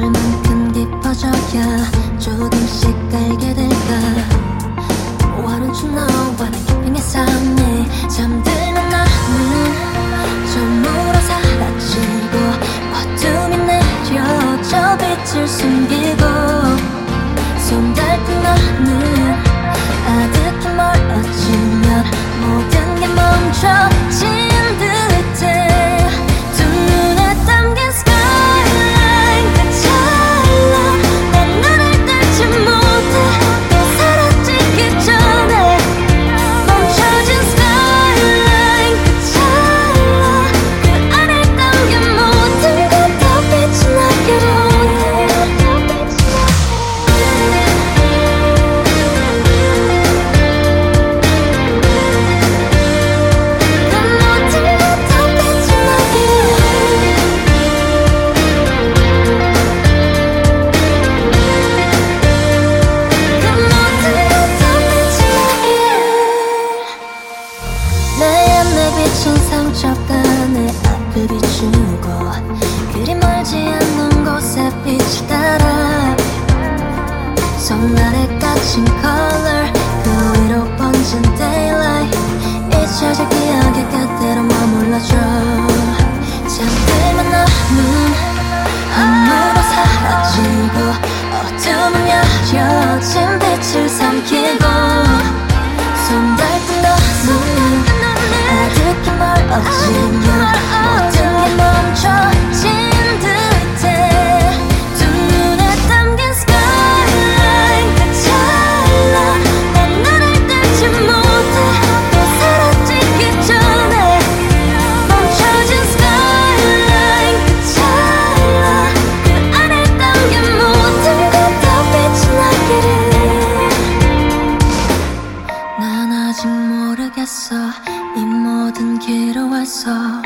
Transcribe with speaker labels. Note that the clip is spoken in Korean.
Speaker 1: 얼만큼 깊어져야 조금씩 깔게 될까? Why don't you know what I'm keeping inside me 잠드는 나는 저물어 사라지고 어둠이 내려져 빛을 숨기고 손달픈 나는 아득히 멀어지면 모든 게 멈춰지 손 아래 갇힌 color. 그 위로 번진 daylight. 잊혀질 기억의 끝대로 머물러줘. 잠들면 너는 눈으로 사라지고 어둠은 여려진 빛을 삼키고 손 닿은 너는 아득히 멀어지 와서